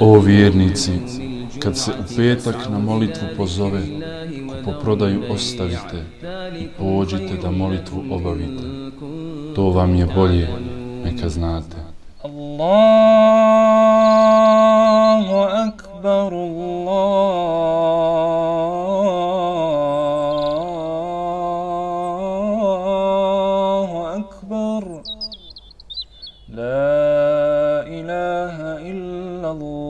O vjernici, kad se u petak na molitvu pozove, po prodaju ostavite i pođite da molitvu obavite. To vam je bolje, neka znate. Allahu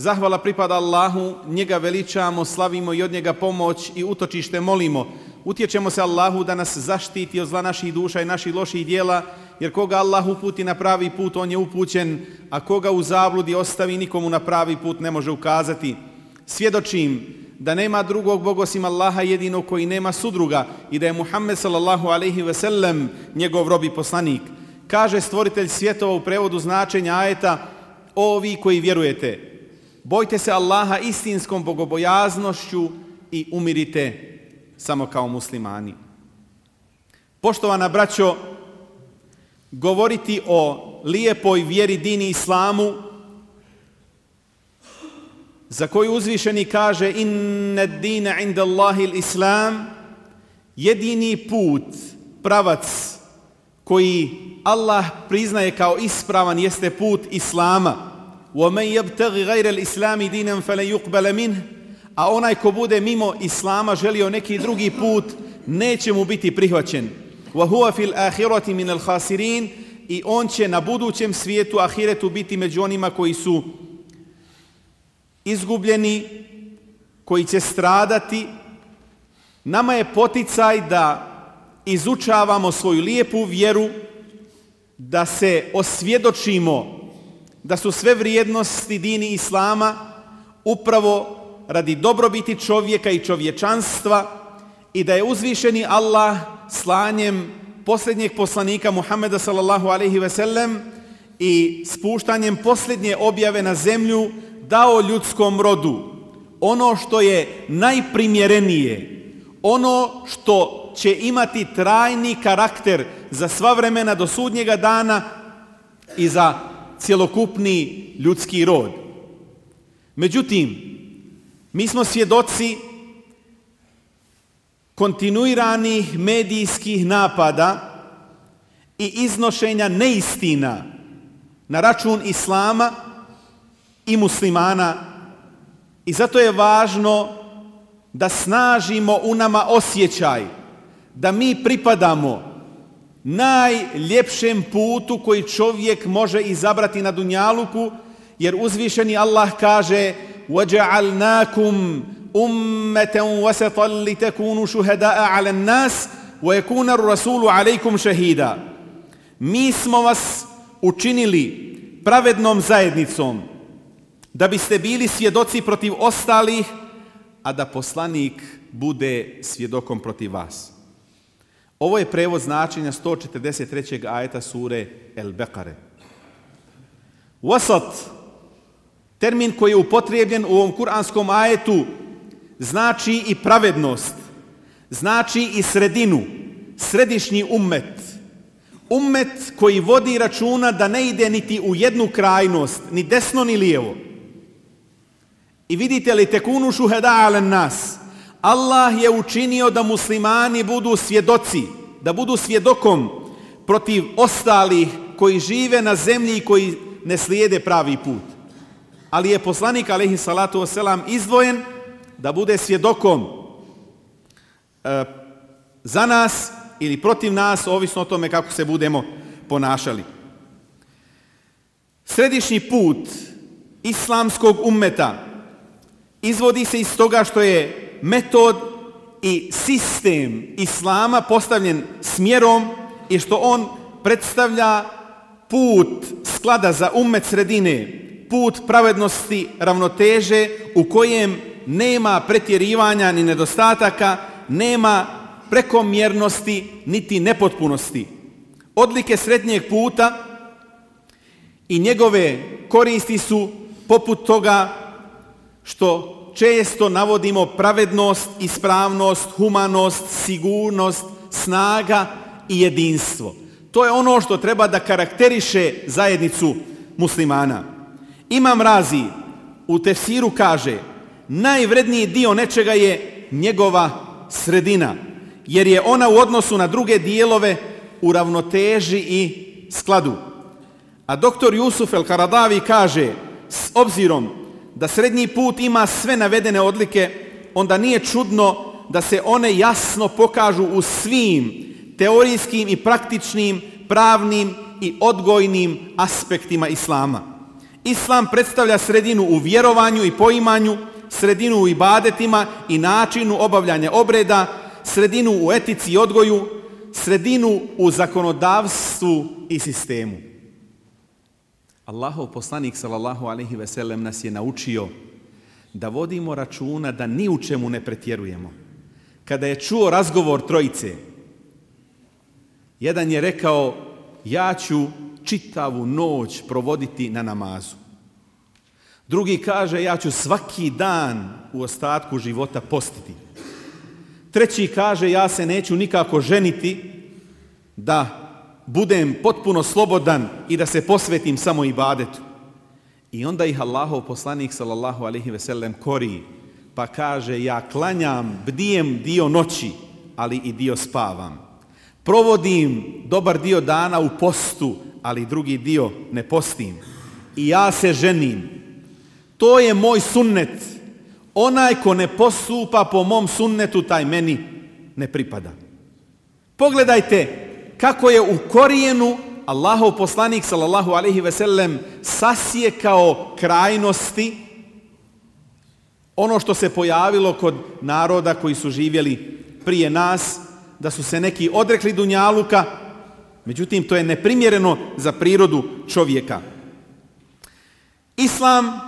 Zahvala pripada Allahu, njega veličamo, slavimo i od njega pomoć i utočište molimo. Utječemo se Allahu da nas zaštiti od zla naših duša i naših loših dijela, jer koga Allah uputi na pravi put, on je upućen, a koga u zabludi ostavi, nikomu na pravi put ne može ukazati. Svjedočim da nema drugog Boga osim Allaha jedinog koji nema sudruga i da je Muhammed sallallahu alaihi ve sellem njegov rob i poslanik. Kaže stvoritelj svjetova u prevodu značenja ajeta, o vi koji vjerujete, Bojte se Allaha istinskom bogobojaznošću i umirite samo kao muslimani. Poštovana braćo, govoriti o lijepoj vjeri dini islamu za koju uzvišeni kaže inna dina inda Allahi islam jedini put, pravac koji Allah priznaje kao ispravan jeste put islama. وَمَنْ يَبْتَغِ غَيْرَ الْإِسْلَامِ دِينًا فَلَنْ يُقْبَلَ مِنْهِ A onaj ko bude mimo Islama želio neki drugi put, neće mu biti prihvaćen. وَهُوَ فِي الْآخِرَةِ مِنَ الْخَاسِرِينَ I on će na budućem svijetu, ahiretu, biti među onima koji su izgubljeni, koji će stradati. Nama je poticaj da izučavamo svoju lijepu vjeru, da se osvjedočimo da su sve vrijednosti dini Islama upravo radi dobrobiti čovjeka i čovječanstva i da je uzvišeni Allah slanjem posljednjeg poslanika Muhammeda sallallahu alaihi ve sellem i spuštanjem posljednje objave na zemlju dao ljudskom rodu. Ono što je najprimjerenije, ono što će imati trajni karakter za sva vremena do sudnjega dana i za cjelokupni ljudski rod. Međutim, mi smo svjedoci kontinuiranih medijskih napada i iznošenja neistina na račun islama i muslimana i zato je važno da snažimo u nama osjećaj da mi pripadamo najljepšem putu koji čovjek može izabrati na dunjaluku, jer uzvišeni Allah kaže وَجَعَلْنَاكُمْ أُمَّةً وَسَطًا لِتَكُونُوا شُهَدَاءَ عَلَى النَّاسِ وَيَكُونَ الرَّسُولُ عَلَيْكُمْ شَهِيدًا Mi smo vas učinili pravednom zajednicom da biste bili svjedoci protiv ostalih, a da poslanik bude svjedokom protiv vas. Ovo je prevod značenja 143. ajeta sure El Bekare. Wasat Termin koji je upotrebljen u ovom kuranskom ajetu znači i pravednost, znači i sredinu, središnji ummet. Ummet koji vodi računa da ne ide niti u jednu krajnost, ni desno ni lijevo. I vidite li tekunu šuheda alen nas. Allah je učinio da muslimani budu svjedoci, da budu svjedokom protiv ostalih koji žive na zemlji i koji ne slijede pravi put. Ali je poslanik alaihi salatu wasalam izdvojen da bude svjedokom e, za nas ili protiv nas, ovisno o tome kako se budemo ponašali. Središnji put islamskog ummeta izvodi se iz toga što je metod i sistem islama postavljen smjerom i što on predstavlja put sklada za ummet sredine, put pravednosti, ravnoteže u kojem nema pretjerivanja ni nedostataka, nema prekomjernosti niti nepotpunosti. Odlike srednjeg puta i njegove koristi su poput toga što često navodimo pravednost, ispravnost, humanost, sigurnost, snaga i jedinstvo. To je ono što treba da karakteriše zajednicu muslimana. Imam razi u tefsiru kaže najvredniji dio nečega je njegova sredina, jer je ona u odnosu na druge dijelove u ravnoteži i skladu. A doktor Jusuf El Karadavi kaže, s obzirom da srednji put ima sve navedene odlike, onda nije čudno da se one jasno pokažu u svim teorijskim i praktičnim, pravnim i odgojnim aspektima Islama. Islam predstavlja sredinu u vjerovanju i poimanju, sredinu u ibadetima i načinu obavljanja obreda, sredinu u etici i odgoju, sredinu u zakonodavstvu i sistemu. Allahov poslanik sallallahu alejhi ve sellem nas je naučio da vodimo računa da ni u čemu ne pretjerujemo. Kada je čuo razgovor trojice, jedan je rekao ja ću čitavu noć provoditi na namazu. Drugi kaže ja ću svaki dan u ostatku života postiti. Treći kaže ja se neću nikako ženiti da budem potpuno slobodan i da se posvetim samo ibadetu. I onda ih Allahov poslanik sallallahu alaihi ve sellem kori pa kaže ja klanjam, bdijem dio noći, ali i dio spavam. Provodim dobar dio dana u postu, ali drugi dio ne postim. I ja se ženim. To je moj sunnet. Onaj ko ne postupa po mom sunnetu, taj meni ne pripada. Pogledajte kako je u korijenu Allahov poslanik sallallahu alejhi ve sellem sasjekao krajnosti ono što se pojavilo kod naroda koji su živjeli prije nas, da su se neki odrekli dunjaluka, međutim to je neprimjereno za prirodu čovjeka. Islam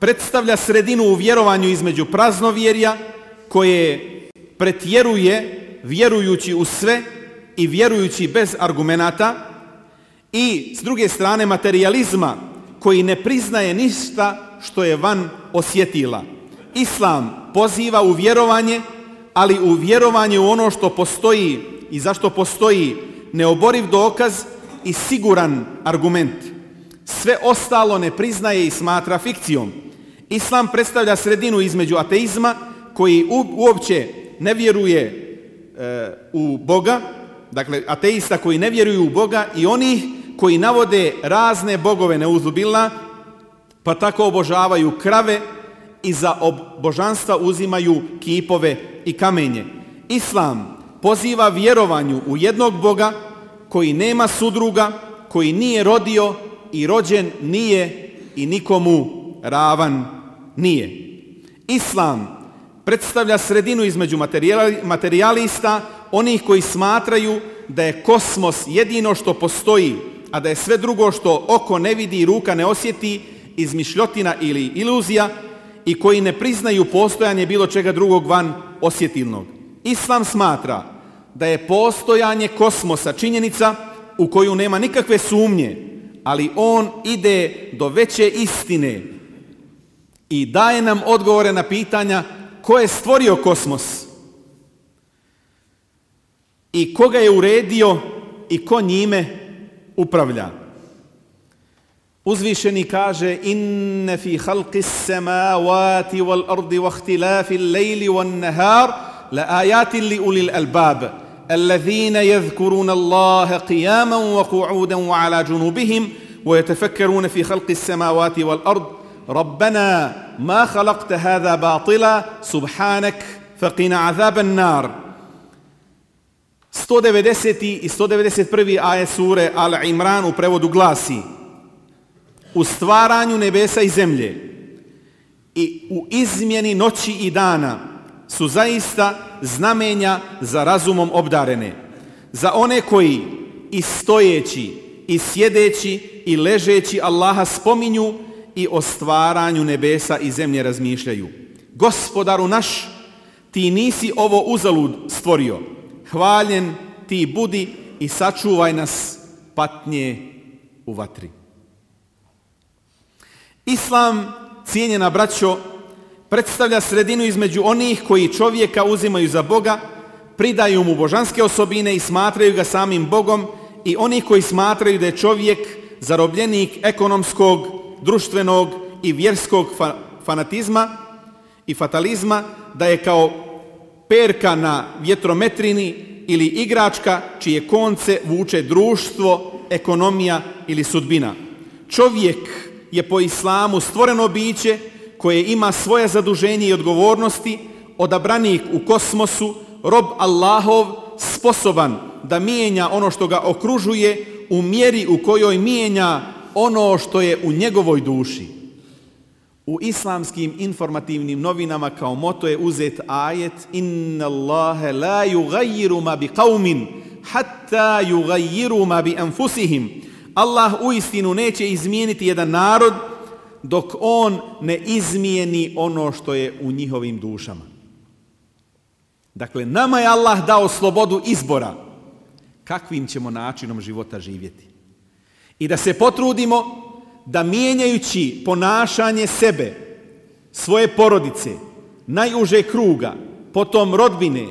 predstavlja sredinu u vjerovanju između praznovjerja koje pretjeruje vjerujući u sve i vjerujući bez argumenata i s druge strane materializma koji ne priznaje ništa što je van osjetila. Islam poziva u vjerovanje, ali u vjerovanje u ono što postoji i zašto postoji neoboriv dokaz i siguran argument. Sve ostalo ne priznaje i smatra fikcijom. Islam predstavlja sredinu između ateizma koji uopće ne vjeruje e, u Boga, dakle ateista koji ne vjeruju u Boga i onih koji navode razne bogove neuzubila, pa tako obožavaju krave i za božanstva uzimaju kipove i kamenje. Islam poziva vjerovanju u jednog Boga koji nema sudruga, koji nije rodio i rođen nije i nikomu ravan nije. Islam predstavlja sredinu između materijalista onih koji smatraju da je kosmos jedino što postoji, a da je sve drugo što oko ne vidi i ruka ne osjeti izmišljotina ili iluzija i koji ne priznaju postojanje bilo čega drugog van osjetilnog. Islam smatra da je postojanje kosmosa činjenica u koju nema nikakve sumnje, ali on ide do veće istine i daje nam odgovore na pitanja ko je stvorio kosmos i koga je uredio i ko njime upravlja. Uzvišeni kaže inne fi halqi samavati wal ardi wa ihtilafi al-layli wan nahar la ayatin li ulil albab الذين يذكرون الله قياما وقعودا وعلى جنوبهم ويتفكرون في خلق السماوات والارض ربنا ما خلقت هذا باطلا سبحانك فقنا عذاب النار 190. i 191. aje sure Al Imran u prevodu glasi U stvaranju nebesa i zemlje i u izmjeni noći i dana su zaista znamenja za razumom obdarene. Za one koji i stojeći, i sjedeći, i ležeći Allaha spominju i o stvaranju nebesa i zemlje razmišljaju. Gospodaru naš, ti nisi ovo uzalud stvorio. Hvaljen ti budi i sačuvaj nas patnje u vatri. Islam, cijenjena braćo, predstavlja sredinu između onih koji čovjeka uzimaju za Boga, pridaju mu božanske osobine i smatraju ga samim Bogom i onih koji smatraju da je čovjek zarobljenik ekonomskog, društvenog i vjerskog fa fanatizma i fatalizma, da je kao perka na vjetrometrini ili igračka čije konce vuče društvo, ekonomija ili sudbina. Čovjek je po islamu stvoreno biće koje ima svoje zaduženje i odgovornosti, odabranik u kosmosu, rob Allahov, sposoban da mijenja ono što ga okružuje u mjeri u kojoj mijenja ono što je u njegovoj duši. U islamskim informativnim novinama kao moto je uzet ajet Inna Allahe la yugayyiru ma bi qawmin hatta yugayyiru ma bi anfusihim. Allah u istinu neće izmijeniti jedan narod dok on ne izmijeni ono što je u njihovim dušama. Dakle, nama je Allah dao slobodu izbora kakvim ćemo načinom života živjeti. I da se potrudimo da mijenjajući ponašanje sebe, svoje porodice, najuže kruga, potom rodbine,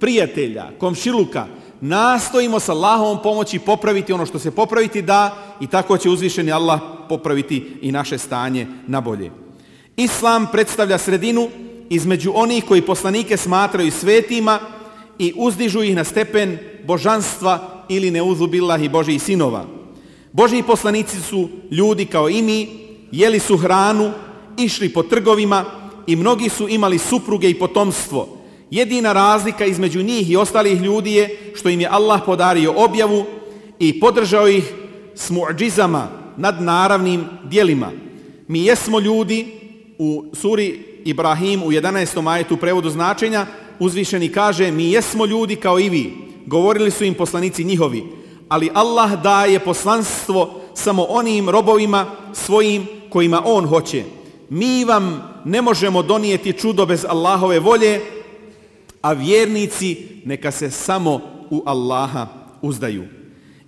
prijatelja, komšiluka, nastojimo sa Allahovom pomoći popraviti ono što se popraviti da i tako će uzvišeni Allah popraviti i naše stanje na bolje. Islam predstavlja sredinu između onih koji poslanike smatraju svetima i uzdižu ih na stepen božanstva ili neuzubillahi Božih sinova. Božji poslanici su ljudi kao i mi, jeli su hranu, išli po trgovima i mnogi su imali supruge i potomstvo. Jedina razlika između njih i ostalih ljudi je što im je Allah podario objavu i podržao ih s muđizama nad naravnim dijelima. Mi jesmo ljudi u suri Ibrahim u 11. ajetu prevodu značenja uzvišeni kaže mi jesmo ljudi kao i vi. Govorili su im poslanici njihovi ali Allah daje poslanstvo samo onim robovima svojim kojima On hoće. Mi vam ne možemo donijeti čudo bez Allahove volje, a vjernici neka se samo u Allaha uzdaju.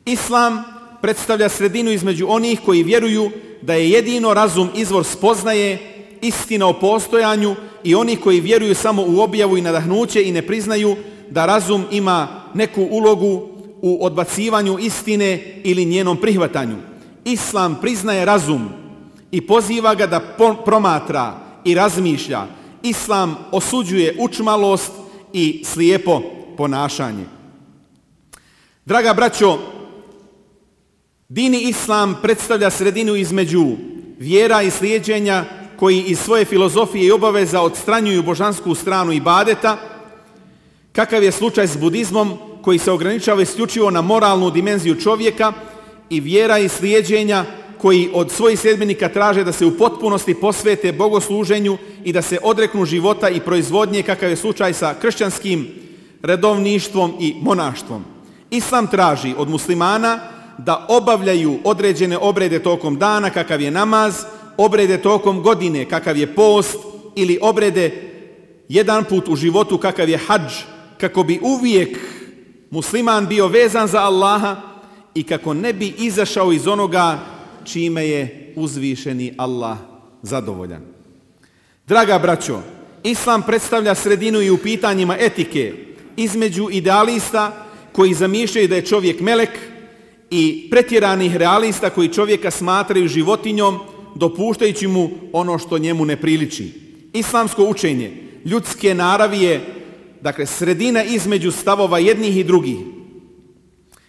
Islam predstavlja sredinu između onih koji vjeruju da je jedino razum izvor spoznaje, istina o postojanju i onih koji vjeruju samo u objavu i nadahnuće i ne priznaju da razum ima neku ulogu u odbacivanju istine ili njenom prihvatanju. Islam priznaje razum i poziva ga da promatra i razmišlja. Islam osuđuje učmalost i slijepo ponašanje. Draga braćo, dini Islam predstavlja sredinu između vjera i slijedženja koji iz svoje filozofije i obaveza odstranjuju božansku stranu ibadeta, kakav je slučaj s budizmom koji se ograničava isključivo na moralnu dimenziju čovjeka i vjera i slijedženja koji od svojih sljedbenika traže da se u potpunosti posvete bogosluženju i da se odreknu života i proizvodnje kakav je slučaj sa kršćanskim redovništvom i monaštvom. Islam traži od muslimana da obavljaju određene obrede tokom dana kakav je namaz, obrede tokom godine kakav je post ili obrede jedan put u životu kakav je hađ kako bi uvijek musliman bio vezan za Allaha i kako ne bi izašao iz onoga čime je uzvišeni Allah zadovoljan. Draga braćo, Islam predstavlja sredinu i u pitanjima etike između idealista koji zamišljaju da je čovjek melek i pretjeranih realista koji čovjeka smatraju životinjom dopuštajući mu ono što njemu ne priliči. Islamsko učenje ljudske naravi je dakle sredina između stavova jednih i drugih.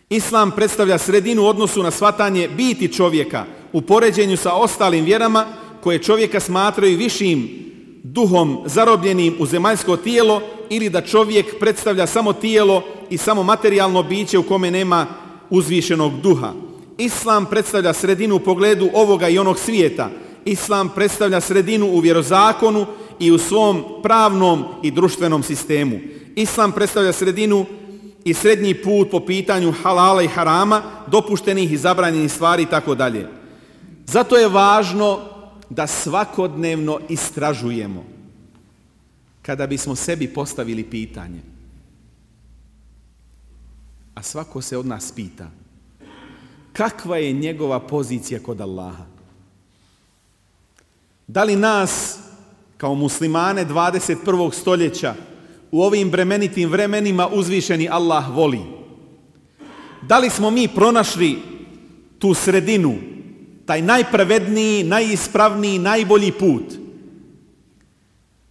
Islam predstavlja sredinu u odnosu na svatanje biti čovjeka u poređenju sa ostalim vjerama koje čovjeka smatraju višim duhom zarobljenim u zemaljsko tijelo ili da čovjek predstavlja samo tijelo i samo materijalno biće u kome nema uzvišenog duha. Islam predstavlja sredinu u pogledu ovoga i onog svijeta. Islam predstavlja sredinu u vjerozakonu i u svom pravnom i društvenom sistemu. Islam predstavlja sredinu i srednji put po pitanju halala i harama, dopuštenih i zabranjenih stvari i tako dalje. Zato je važno da svakodnevno istražujemo kada bismo sebi postavili pitanje. A svako se od nas pita kakva je njegova pozicija kod Allaha? Da li nas kao muslimane 21. stoljeća u ovim bremenitim vremenima uzvišeni Allah voli? Da li smo mi pronašli tu sredinu, taj najpravedniji, najispravniji, najbolji put?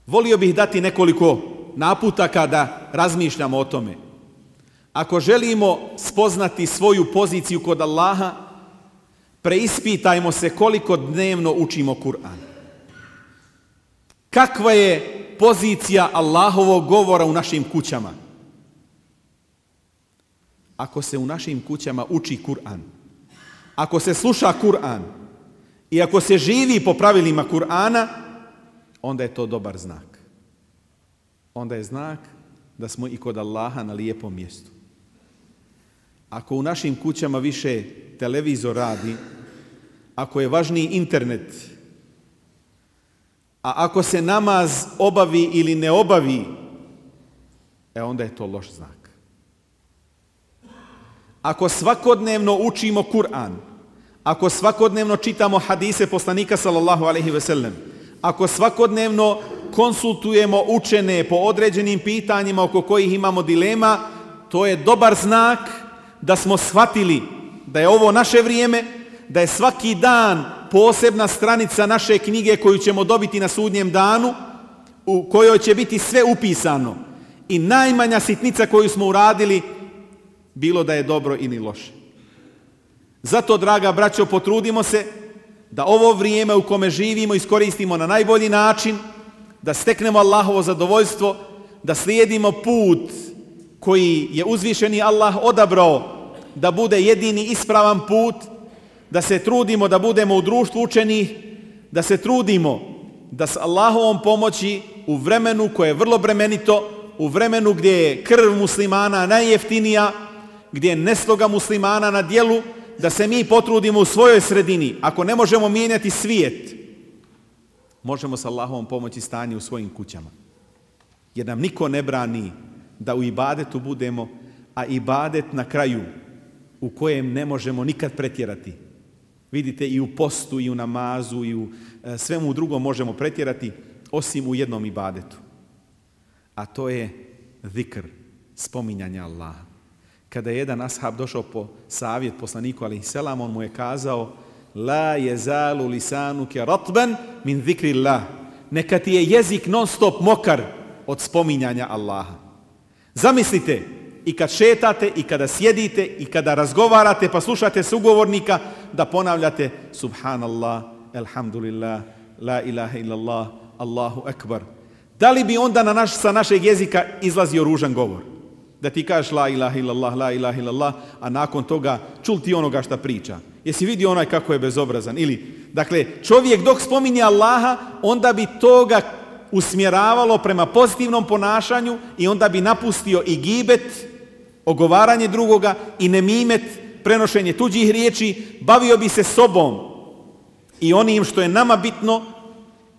Volio bih dati nekoliko naputaka da razmišljamo o tome. Ako želimo spoznati svoju poziciju kod Allaha, preispitajmo se koliko dnevno učimo Kur'an. Kakva je pozicija Allahovog govora u našim kućama? Ako se u našim kućama uči Kur'an, ako se sluša Kur'an i ako se živi po pravilima Kur'ana, onda je to dobar znak. Onda je znak da smo i kod Allaha na lijepom mjestu. Ako u našim kućama više televizor radi, ako je važniji internet, a ako se namaz obavi ili ne obavi, e onda je to loš znak. Ako svakodnevno učimo Kur'an, ako svakodnevno čitamo hadise poslanika sallallahu alaihi ve sellem, ako svakodnevno konsultujemo učene po određenim pitanjima oko kojih imamo dilema, to je dobar znak da smo shvatili da je ovo naše vrijeme, da je svaki dan posebna stranica naše knjige koju ćemo dobiti na sudnjem danu, u kojoj će biti sve upisano. I najmanja sitnica koju smo uradili, bilo da je dobro ili loše. Zato, draga braćo, potrudimo se da ovo vrijeme u kome živimo iskoristimo na najbolji način, da steknemo Allahovo zadovoljstvo, da slijedimo put koji je uzvišeni Allah odabrao da bude jedini ispravan put, da se trudimo da budemo u društvu učenih, da se trudimo da s Allahovom pomoći u vremenu koje je vrlo bremenito, u vremenu gdje je krv muslimana najjeftinija, gdje je nesloga muslimana na dijelu, da se mi potrudimo u svojoj sredini. Ako ne možemo mijenjati svijet, možemo s Allahovom pomoći stanje u svojim kućama. Jer nam niko ne brani da u ibadetu budemo, a ibadet na kraju u kojem ne možemo nikad pretjerati. Vidite i u postu i u namazu i u e, svemu drugom možemo pretjerati osim u jednom ibadetu. A to je zikr, spominjanje Allaha. Kada je jedan ashab došao po savjet poslaniku alaihi selam, on mu je kazao La je zalu lisanuke ratban min zikri Allah. Neka ti je jezik non stop mokar od spominjanja Allaha. Zamislite, i kad šetate i kada sjedite i kada razgovarate pa slušate sugovornika da ponavljate subhanallah, elhamdulillah, la ilaha illallah, Allahu akbar. Da li bi onda na naš, sa našeg jezika izlazio ružan govor? Da ti kažeš la ilaha illallah, la ilaha illallah, a nakon toga čul ti onoga šta priča. Jesi vidio onaj kako je bezobrazan? Ili, dakle, čovjek dok spominje Allaha, onda bi toga usmjeravalo prema pozitivnom ponašanju i onda bi napustio i gibet, ogovaranje drugoga i nemimet, prenošenje tuđih riječi, bavio bi se sobom i onim što je nama bitno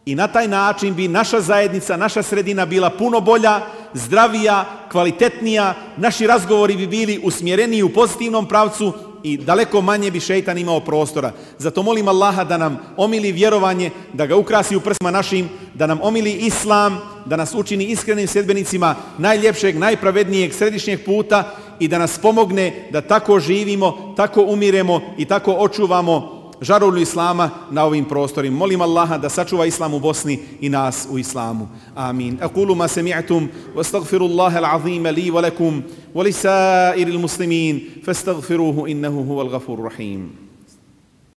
i na taj način bi naša zajednica, naša sredina bila puno bolja, zdravija, kvalitetnija, naši razgovori bi bili usmjereni u pozitivnom pravcu i daleko manje bi šeitan imao prostora. Zato molim Allaha da nam omili vjerovanje, da ga ukrasi u prsma našim, da nam omili islam, da nas učini iskrenim sedbenicima najljepšeg, najpravednijeg središnjeg puta i da nas pomogne da tako živimo, tako umiremo i tako očuvamo žarulju Islama na ovim prostorima. Molim Allaha da sačuva Islam u Bosni i nas u Islamu. Amin. Aqulu ma sami'tum wa astaghfirullaha al-azim li wa lakum wa li sa'iril muslimin fastaghfiruhu innahu huwal ghafurur rahim.